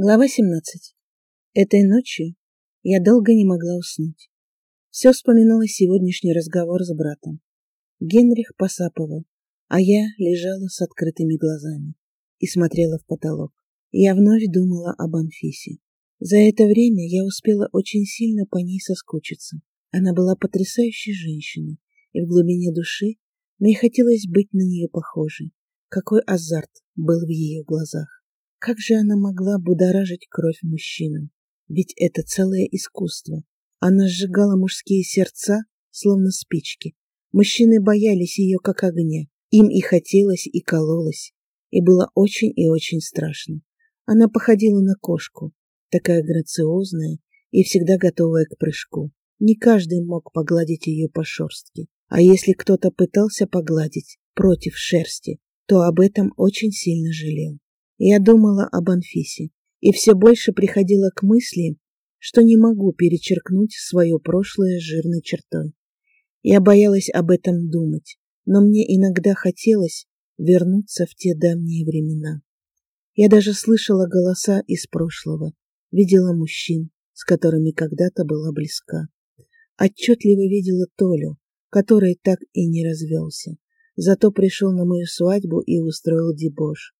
Глава 17. Этой ночью я долго не могла уснуть. Все вспоминала сегодняшний разговор с братом. Генрих посапывал, а я лежала с открытыми глазами и смотрела в потолок. Я вновь думала об Анфисе. За это время я успела очень сильно по ней соскучиться. Она была потрясающей женщиной, и в глубине души мне хотелось быть на нее похожей. Какой азарт был в ее глазах. Как же она могла будоражить кровь мужчинам? Ведь это целое искусство. Она сжигала мужские сердца, словно спички. Мужчины боялись ее как огня. Им и хотелось, и кололось. И было очень и очень страшно. Она походила на кошку, такая грациозная и всегда готовая к прыжку. Не каждый мог погладить ее по шерстке. А если кто-то пытался погладить против шерсти, то об этом очень сильно жалел. Я думала об Анфисе и все больше приходила к мысли, что не могу перечеркнуть свое прошлое жирной чертой. Я боялась об этом думать, но мне иногда хотелось вернуться в те давние времена. Я даже слышала голоса из прошлого, видела мужчин, с которыми когда-то была близка. Отчетливо видела Толю, который так и не развелся, зато пришел на мою свадьбу и устроил дебош.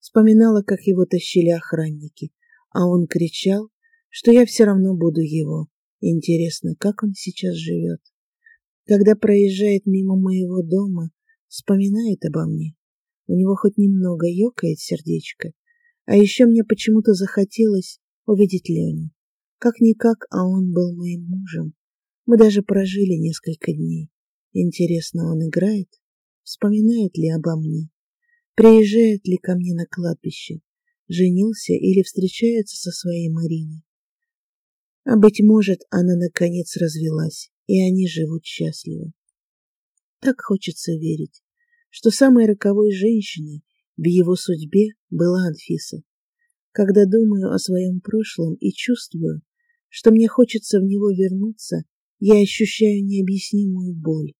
Вспоминала, как его тащили охранники, а он кричал, что я все равно буду его. Интересно, как он сейчас живет? Когда проезжает мимо моего дома, вспоминает обо мне. У него хоть немного ёкает сердечко. А еще мне почему-то захотелось увидеть Леню. Как-никак, а он был моим мужем. Мы даже прожили несколько дней. Интересно, он играет? Вспоминает ли обо мне? Приезжает ли ко мне на кладбище, женился или встречается со своей Мариной. А быть может, она наконец развелась, и они живут счастливо. Так хочется верить, что самой роковой женщиной в его судьбе была Анфиса. Когда думаю о своем прошлом и чувствую, что мне хочется в него вернуться, я ощущаю необъяснимую боль.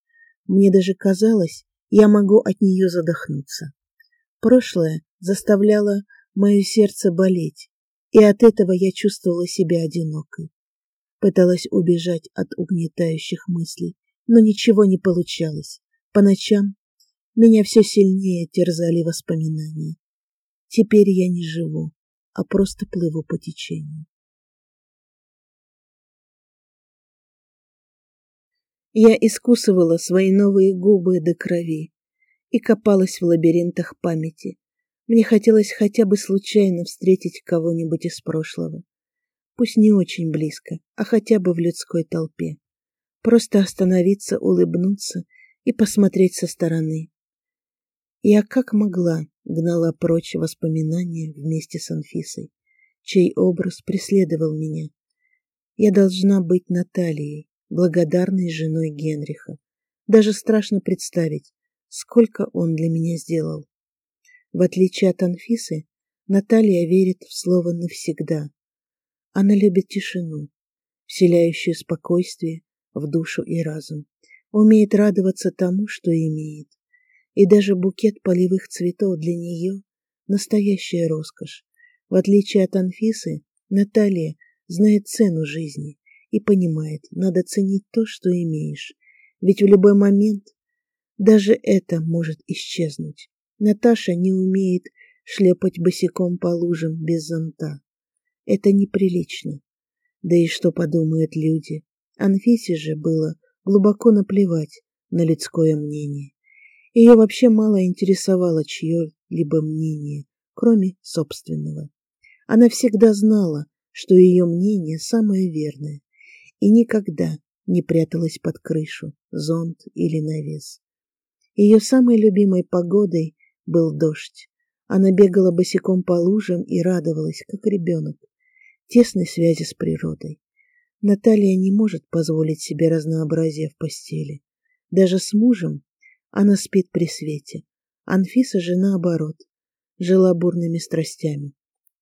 Мне даже казалось, я могу от нее задохнуться. Прошлое заставляло мое сердце болеть, и от этого я чувствовала себя одинокой. Пыталась убежать от угнетающих мыслей, но ничего не получалось. По ночам меня все сильнее терзали воспоминания. Теперь я не живу, а просто плыву по течению. Я искусывала свои новые губы до крови, и копалась в лабиринтах памяти. Мне хотелось хотя бы случайно встретить кого-нибудь из прошлого. Пусть не очень близко, а хотя бы в людской толпе. Просто остановиться, улыбнуться и посмотреть со стороны. Я как могла гнала прочь воспоминания вместе с Анфисой, чей образ преследовал меня. Я должна быть Натальей, благодарной женой Генриха. Даже страшно представить, сколько он для меня сделал. В отличие от Анфисы, Наталья верит в слово «навсегда». Она любит тишину, вселяющую спокойствие в душу и разум, умеет радоваться тому, что имеет. И даже букет полевых цветов для нее — настоящая роскошь. В отличие от Анфисы, Наталья знает цену жизни и понимает, надо ценить то, что имеешь, ведь в любой момент даже это может исчезнуть. Наташа не умеет шлепать босиком по лужам без зонта. Это неприлично. Да и что подумают люди? Анфисе же было глубоко наплевать на людское мнение. Ее вообще мало интересовало чье-либо мнение, кроме собственного. Она всегда знала, что ее мнение самое верное, и никогда не пряталась под крышу, зонт или навес. Ее самой любимой погодой был дождь. Она бегала босиком по лужам и радовалась, как ребенок, тесной связи с природой. Наталья не может позволить себе разнообразие в постели. Даже с мужем она спит при свете. Анфиса же, наоборот, жила бурными страстями,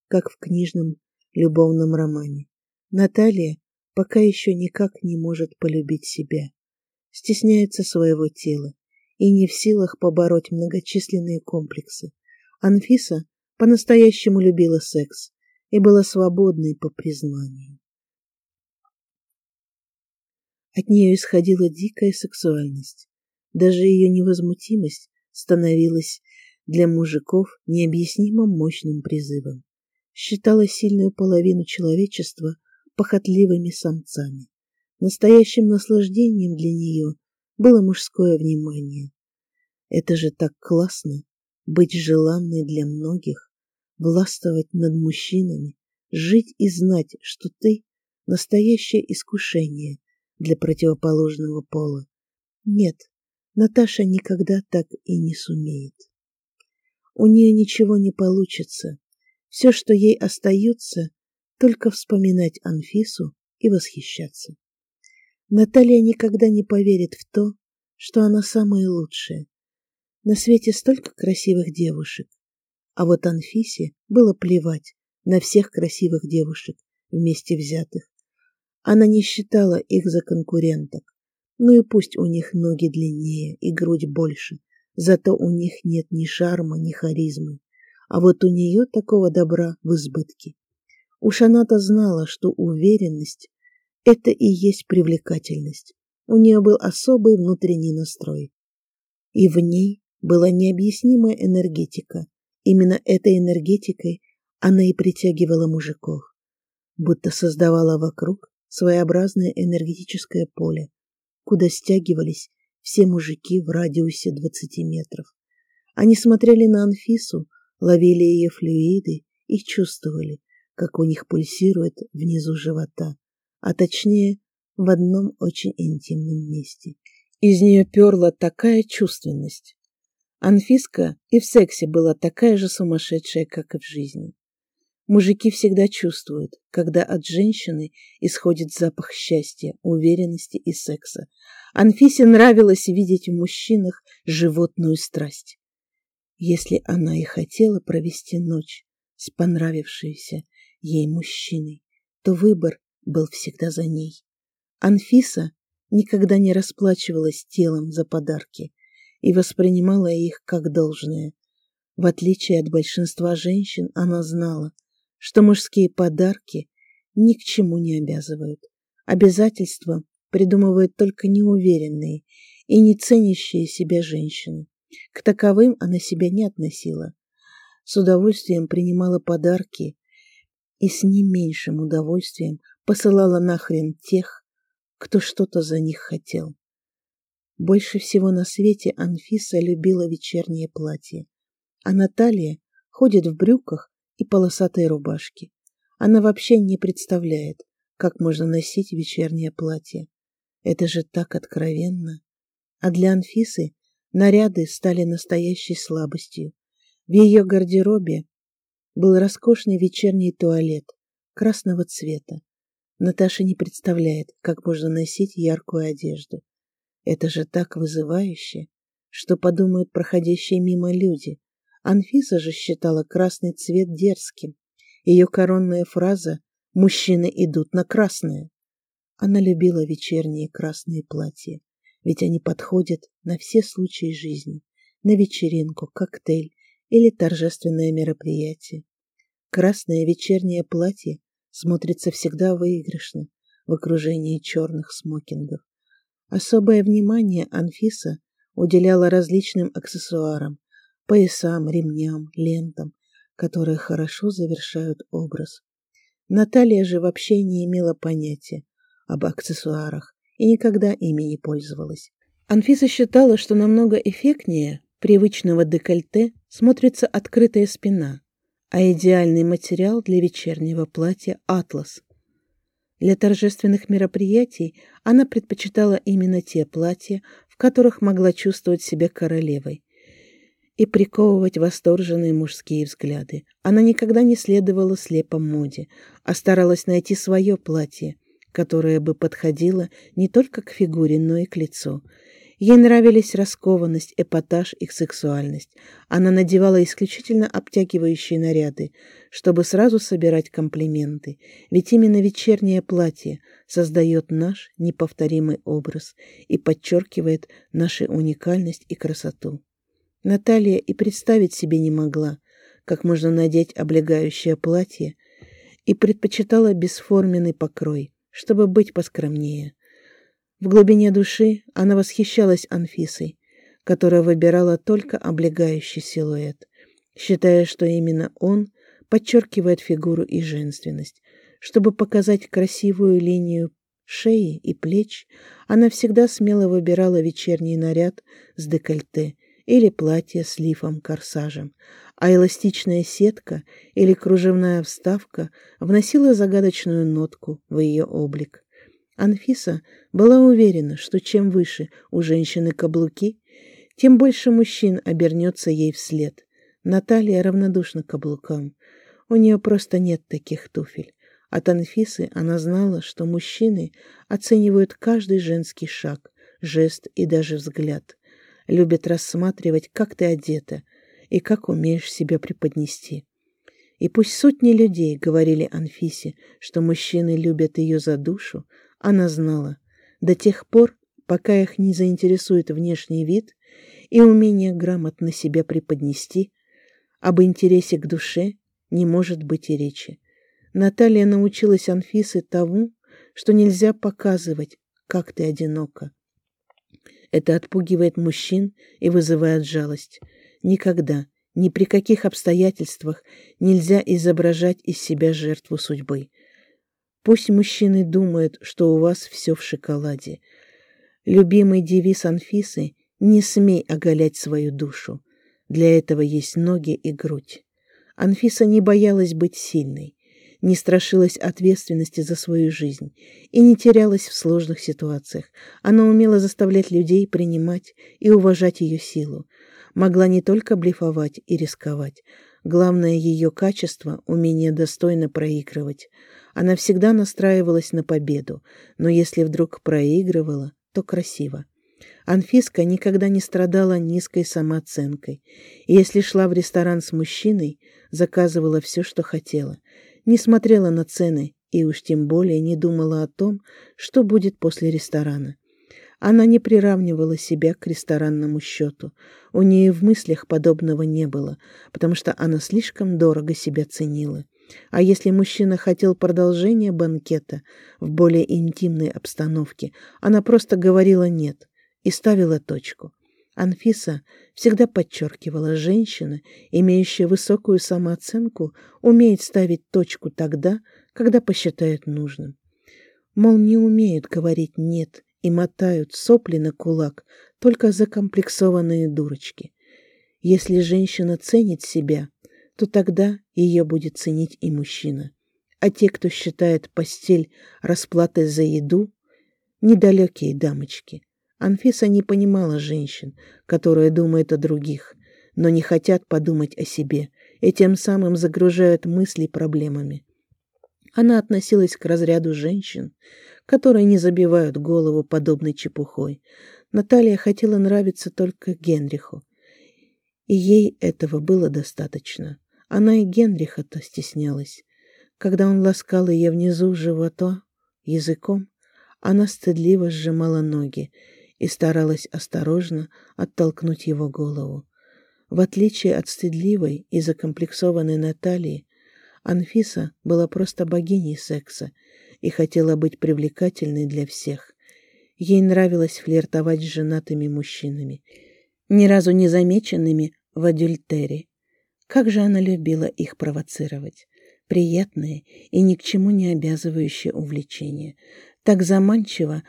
как в книжном любовном романе. Наталья пока еще никак не может полюбить себя, стесняется своего тела, и не в силах побороть многочисленные комплексы. Анфиса по-настоящему любила секс и была свободной по признанию. От нее исходила дикая сексуальность. Даже ее невозмутимость становилась для мужиков необъяснимо мощным призывом. Считала сильную половину человечества похотливыми самцами. Настоящим наслаждением для нее было мужское внимание. Это же так классно — быть желанной для многих, властвовать над мужчинами, жить и знать, что ты — настоящее искушение для противоположного пола. Нет, Наташа никогда так и не сумеет. У нее ничего не получится. Все, что ей остается, только вспоминать Анфису и восхищаться. Наталья никогда не поверит в то, что она самая лучшая. На свете столько красивых девушек. А вот Анфисе было плевать на всех красивых девушек вместе взятых. Она не считала их за конкуренток. Ну и пусть у них ноги длиннее и грудь больше, зато у них нет ни шарма, ни харизмы. А вот у нее такого добра в избытке. Уж она-то знала, что уверенность — это и есть привлекательность. У нее был особый внутренний настрой. И в ней была необъяснимая энергетика. Именно этой энергетикой она и притягивала мужиков, будто создавала вокруг своеобразное энергетическое поле, куда стягивались все мужики в радиусе 20 метров. Они смотрели на Анфису, ловили ее флюиды и чувствовали, как у них пульсирует внизу живота, а точнее в одном очень интимном месте. Из нее перла такая чувственность. Анфиска и в сексе была такая же сумасшедшая, как и в жизни. Мужики всегда чувствуют, когда от женщины исходит запах счастья, уверенности и секса. Анфисе нравилось видеть в мужчинах животную страсть. Если она и хотела провести ночь с понравившейся ей мужчиной, то выбор был всегда за ней. Анфиса никогда не расплачивалась телом за подарки и воспринимала их как должное. В отличие от большинства женщин, она знала, что мужские подарки ни к чему не обязывают. Обязательства придумывают только неуверенные и не ценящие себя женщины. К таковым она себя не относила. С удовольствием принимала подарки и с не меньшим удовольствием посылала нахрен тех, кто что-то за них хотел. Больше всего на свете Анфиса любила вечернее платье, а Наталья ходит в брюках и полосатой рубашке. Она вообще не представляет, как можно носить вечернее платье. Это же так откровенно. А для Анфисы наряды стали настоящей слабостью. В ее гардеробе был роскошный вечерний туалет красного цвета. Наташа не представляет, как можно носить яркую одежду. Это же так вызывающе, что подумают проходящие мимо люди. Анфиса же считала красный цвет дерзким. Ее коронная фраза «Мужчины идут на красное». Она любила вечерние красные платья, ведь они подходят на все случаи жизни, на вечеринку, коктейль или торжественное мероприятие. Красное вечернее платье смотрится всегда выигрышно в окружении черных смокингов. Особое внимание Анфиса уделяла различным аксессуарам, поясам, ремням, лентам, которые хорошо завершают образ. Наталья же вообще не имела понятия об аксессуарах и никогда ими не пользовалась. Анфиса считала, что намного эффектнее привычного декольте смотрится открытая спина, а идеальный материал для вечернего платья – атлас. Для торжественных мероприятий она предпочитала именно те платья, в которых могла чувствовать себя королевой, и приковывать восторженные мужские взгляды. Она никогда не следовала слепо моде, а старалась найти свое платье, которое бы подходило не только к фигуре, но и к лицу. Ей нравились раскованность, эпатаж и сексуальность. Она надевала исключительно обтягивающие наряды, чтобы сразу собирать комплименты, ведь именно вечернее платье создает наш неповторимый образ и подчеркивает нашу уникальность и красоту. Наталья и представить себе не могла, как можно надеть облегающее платье и предпочитала бесформенный покрой, чтобы быть поскромнее. В глубине души она восхищалась Анфисой, которая выбирала только облегающий силуэт, считая, что именно он подчеркивает фигуру и женственность. Чтобы показать красивую линию шеи и плеч, она всегда смело выбирала вечерний наряд с декольте или платье с лифом-корсажем, а эластичная сетка или кружевная вставка вносила загадочную нотку в ее облик. Анфиса была уверена, что чем выше у женщины каблуки, тем больше мужчин обернется ей вслед. Наталья равнодушна к каблукам. У нее просто нет таких туфель. От Анфисы она знала, что мужчины оценивают каждый женский шаг, жест и даже взгляд. Любят рассматривать, как ты одета и как умеешь себя преподнести. И пусть сотни людей говорили Анфисе, что мужчины любят ее за душу, она знала, до тех пор, пока их не заинтересует внешний вид и умение грамотно себя преподнести, об интересе к душе не может быть и речи. Наталья научилась Анфисе тому, что нельзя показывать, как ты одинока. Это отпугивает мужчин и вызывает жалость. Никогда, ни при каких обстоятельствах нельзя изображать из себя жертву судьбы. Пусть мужчины думают, что у вас все в шоколаде. Любимый девиз Анфисы «Не смей оголять свою душу». Для этого есть ноги и грудь. Анфиса не боялась быть сильной не страшилась ответственности за свою жизнь и не терялась в сложных ситуациях. Она умела заставлять людей принимать и уважать ее силу. Могла не только блефовать и рисковать. Главное ее качество — умение достойно проигрывать. Она всегда настраивалась на победу, но если вдруг проигрывала, то красиво. Анфиска никогда не страдала низкой самооценкой. И если шла в ресторан с мужчиной, заказывала все, что хотела не смотрела на цены и уж тем более не думала о том, что будет после ресторана. Она не приравнивала себя к ресторанному счету. У нее в мыслях подобного не было, потому что она слишком дорого себя ценила. А если мужчина хотел продолжения банкета в более интимной обстановке, она просто говорила «нет» и ставила точку. Анфиса всегда подчеркивала, женщина, имеющая высокую самооценку, умеет ставить точку тогда, когда посчитает нужным. Мол, не умеют говорить «нет» и мотают сопли на кулак только закомплексованные дурочки. Если женщина ценит себя, то тогда ее будет ценить и мужчина. А те, кто считает постель расплатой за еду, недалекие дамочки. Анфиса не понимала женщин, которые думают о других, но не хотят подумать о себе и тем самым загружают мысли проблемами. Она относилась к разряду женщин, которые не забивают голову подобной чепухой. Наталья хотела нравиться только Генриху, и ей этого было достаточно. Она и Генриха-то стеснялась. Когда он ласкал ее внизу живота языком, она стыдливо сжимала ноги и старалась осторожно оттолкнуть его голову. В отличие от стыдливой и закомплексованной Натальи, Анфиса была просто богиней секса и хотела быть привлекательной для всех. Ей нравилось флиртовать с женатыми мужчинами, ни разу не замеченными в адюльтере. Как же она любила их провоцировать. Приятное и ни к чему не обязывающее увлечение. Так заманчиво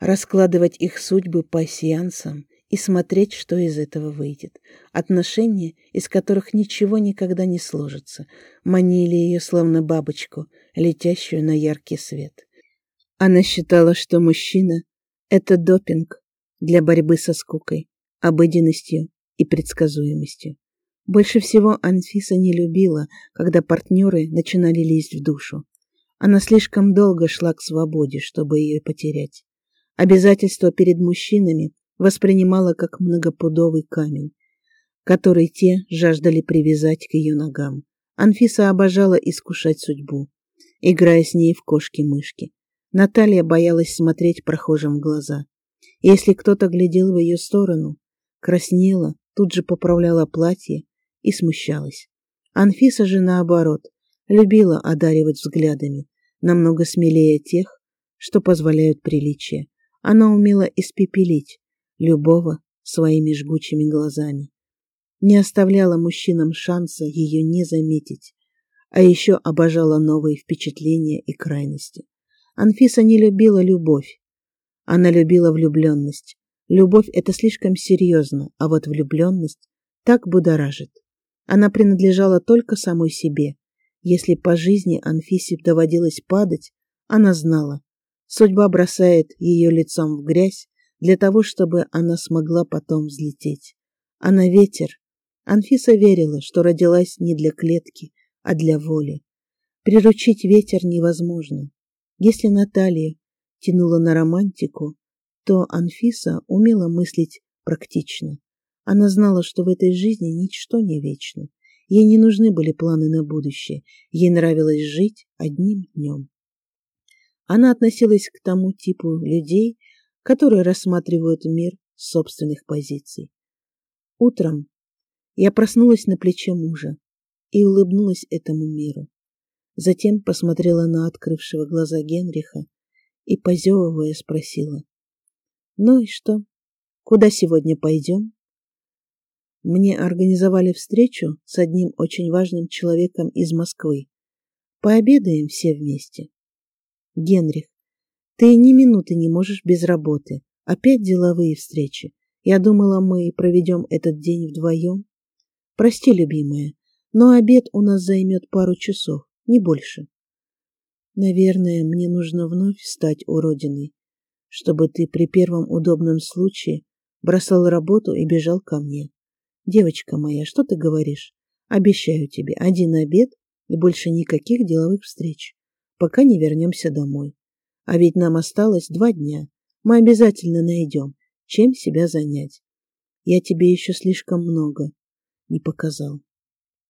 раскладывать их судьбы по сеансам и смотреть, что из этого выйдет. Отношения, из которых ничего никогда не сложится, манили ее словно бабочку, летящую на яркий свет. Она считала, что мужчина — это допинг для борьбы со скукой, обыденностью и предсказуемостью. Больше всего Анфиса не любила, когда партнеры начинали лезть в душу. Она слишком долго шла к свободе, чтобы ее потерять. Обязательства перед мужчинами воспринимала как многопудовый камень, который те жаждали привязать к ее ногам. Анфиса обожала искушать судьбу, играя с ней в кошки-мышки. Наталья боялась смотреть прохожим в глаза. Если кто-то глядел в ее сторону, краснела, тут же поправляла платье и смущалась. Анфиса же, наоборот, любила одаривать взглядами, намного смелее тех, что позволяют приличия. Она умела испепелить любого своими жгучими глазами. Не оставляла мужчинам шанса ее не заметить, а еще обожала новые впечатления и крайности. Анфиса не любила любовь. Она любила влюбленность. Любовь — это слишком серьезно, а вот влюбленность так будоражит. Она принадлежала только самой себе. Если по жизни Анфисе доводилось падать, она знала. Судьба бросает ее лицом в грязь для того, чтобы она смогла потом взлететь. Она ветер. Анфиса верила, что родилась не для клетки, а для воли. Приручить ветер невозможно. Если Наталья тянула на романтику, то Анфиса умела мыслить практично. Она знала, что в этой жизни ничто не вечно. Ей не нужны были планы на будущее. Ей нравилось жить одним днем. Она относилась к тому типу людей, которые рассматривают мир с собственных позиций. Утром я проснулась на плече мужа и улыбнулась этому миру. Затем посмотрела на открывшего глаза Генриха и, позевывая, спросила. «Ну и что? Куда сегодня пойдем?» Мне организовали встречу с одним очень важным человеком из Москвы. Пообедаем все вместе. Генрих, ты ни минуты не можешь без работы. Опять деловые встречи. Я думала, мы проведем этот день вдвоем. Прости, любимая, но обед у нас займет пару часов, не больше. Наверное, мне нужно вновь стать уродиной, чтобы ты при первом удобном случае бросал работу и бежал ко мне. Девочка моя, что ты говоришь? Обещаю тебе один обед и больше никаких деловых встреч, пока не вернемся домой. А ведь нам осталось два дня. Мы обязательно найдем, чем себя занять. Я тебе еще слишком много не показал.